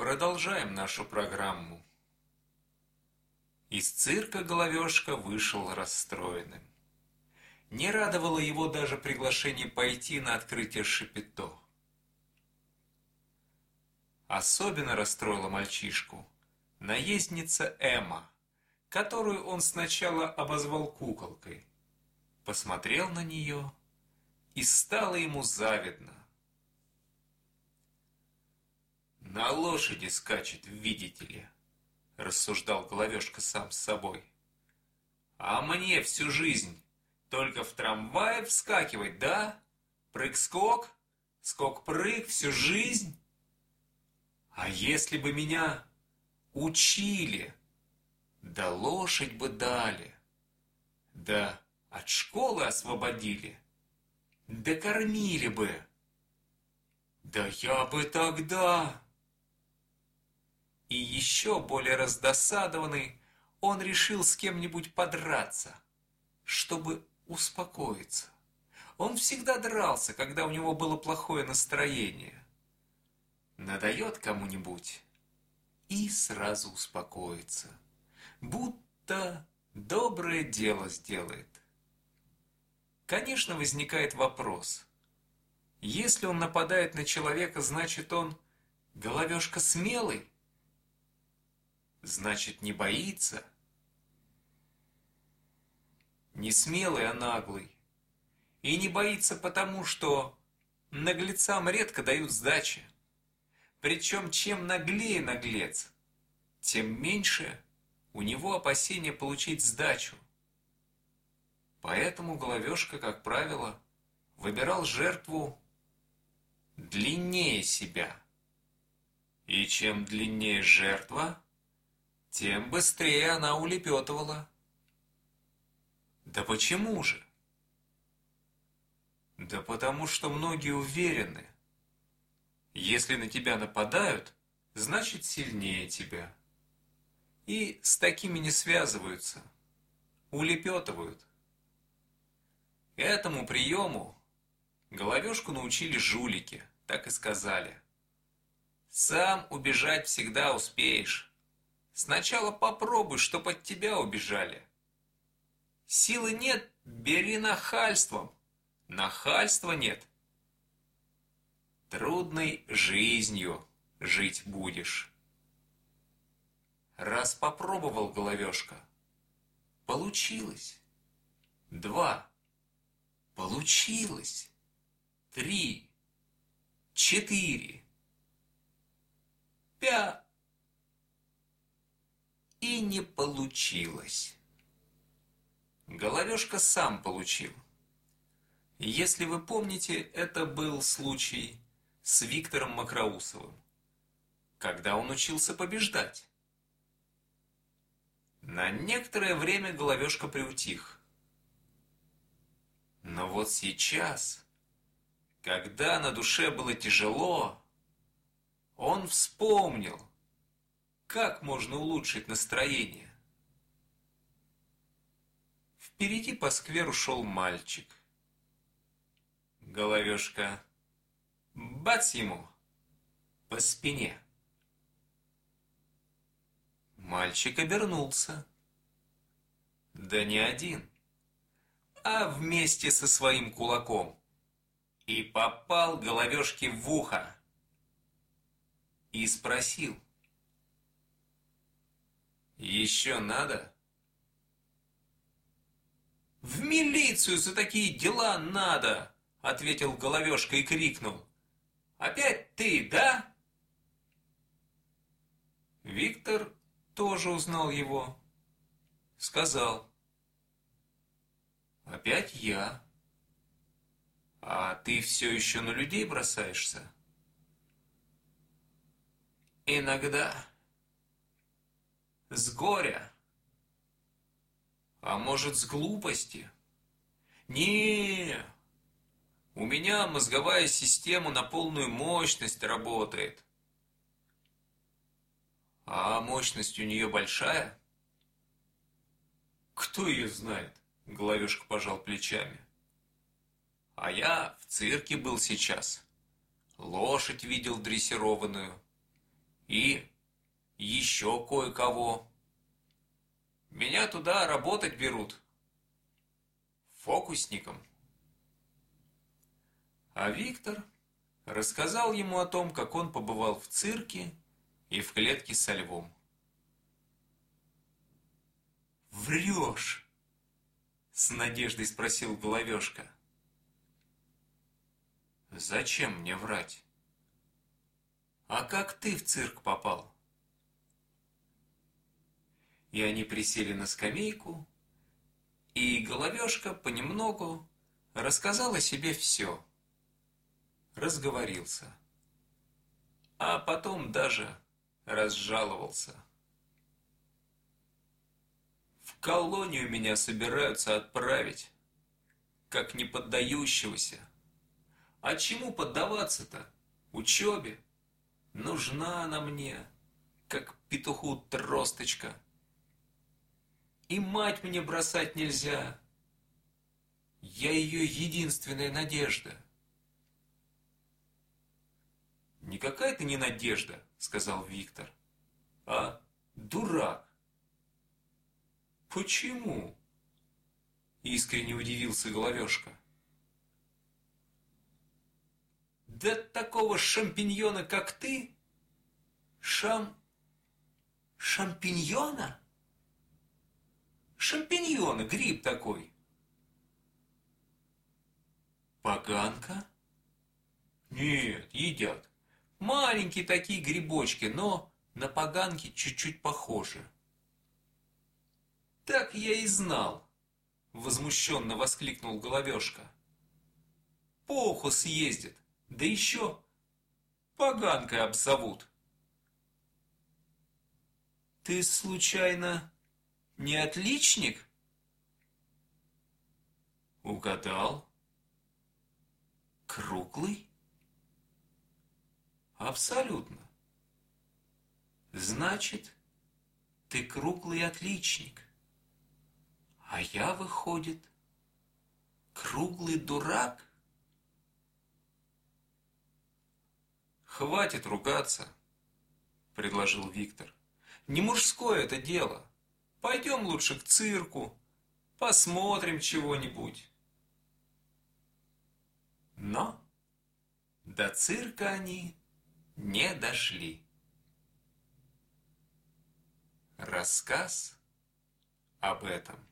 Продолжаем нашу программу. Из цирка Головешка вышел расстроенным. Не радовало его даже приглашение пойти на открытие Шапито. Особенно расстроила мальчишку наездница Эмма, которую он сначала обозвал куколкой, посмотрел на нее и стало ему завидно. «На лошади скачет, видите ли», — рассуждал Головешка сам с собой. «А мне всю жизнь только в трамвае вскакивать, да? Прыг-скок, скок-прыг, всю жизнь? А если бы меня учили, да лошадь бы дали, да от школы освободили, да кормили бы, да я бы тогда... И еще более раздосадованный, он решил с кем-нибудь подраться, чтобы успокоиться. Он всегда дрался, когда у него было плохое настроение. Надает кому-нибудь и сразу успокоится, будто доброе дело сделает. Конечно, возникает вопрос. Если он нападает на человека, значит он головешка смелый? Значит, не боится? Не смелый, а наглый. И не боится потому, что наглецам редко дают сдачи. Причем, чем наглее наглец, тем меньше у него опасения получить сдачу. Поэтому Головешка, как правило, выбирал жертву длиннее себя. И чем длиннее жертва, тем быстрее она улепетывала. Да почему же? Да потому что многие уверены, если на тебя нападают, значит сильнее тебя. И с такими не связываются, улепетывают. Этому приему головешку научили жулики, так и сказали. Сам убежать всегда успеешь. Сначала попробуй, чтоб от тебя убежали. Силы нет, бери нахальством. Нахальства нет. Трудной жизнью жить будешь. Раз попробовал головешка, получилось. Два. Получилось. Три. Четыре. Пять. И не получилось. Головешка сам получил. Если вы помните, это был случай с Виктором Макроусовым, когда он учился побеждать. На некоторое время Головешка приутих. Но вот сейчас, когда на душе было тяжело, он вспомнил, как можно улучшить настроение. Впереди по скверу шел мальчик. Головешка. Бац ему! По спине. Мальчик обернулся. Да не один, а вместе со своим кулаком. И попал головешке в ухо. И спросил. «Еще надо?» «В милицию за такие дела надо!» — ответил Головешка и крикнул. «Опять ты, да?» Виктор тоже узнал его. Сказал. «Опять я. А ты все еще на людей бросаешься?» «Иногда. С горя. А может, с глупости?» «Не, у меня мозговая система на полную мощность работает. А мощность у нее большая? Кто ее знает? Головешка пожал плечами. А я в цирке был сейчас. Лошадь видел дрессированную. и еще кое-кого. Меня туда работать берут. Фокусником. А Виктор рассказал ему о том, как он побывал в цирке и в клетке со львом. «Врешь!» — с надеждой спросил Головешка. «Зачем мне врать?» «А как ты в цирк попал?» И они присели на скамейку, и Головешка понемногу рассказал о себе все. Разговорился. А потом даже разжаловался. В колонию меня собираются отправить, как неподдающегося. А чему поддаваться-то? Учебе? Нужна она мне, как петуху тросточка. И мать мне бросать нельзя. Я ее единственная надежда. «Никакая ты не надежда», — сказал Виктор, — «а дурак». «Почему?» — искренне удивился Головешка. «Да такого шампиньона, как ты? Шам... шампиньона?» Шампиньоны, гриб такой. Поганка? Нет, едят. Маленькие такие грибочки, но на поганки чуть-чуть похожи. Так я и знал, возмущенно воскликнул Головешка. Поху съездит, да еще поганкой обзовут. Ты случайно не отличник? Угадал. Круглый? Абсолютно. Значит, ты круглый отличник. А я, выходит, круглый дурак? Хватит ругаться, предложил Виктор. Не мужское это дело. Пойдем лучше к цирку, посмотрим чего-нибудь. Но до цирка они не дошли. Рассказ об этом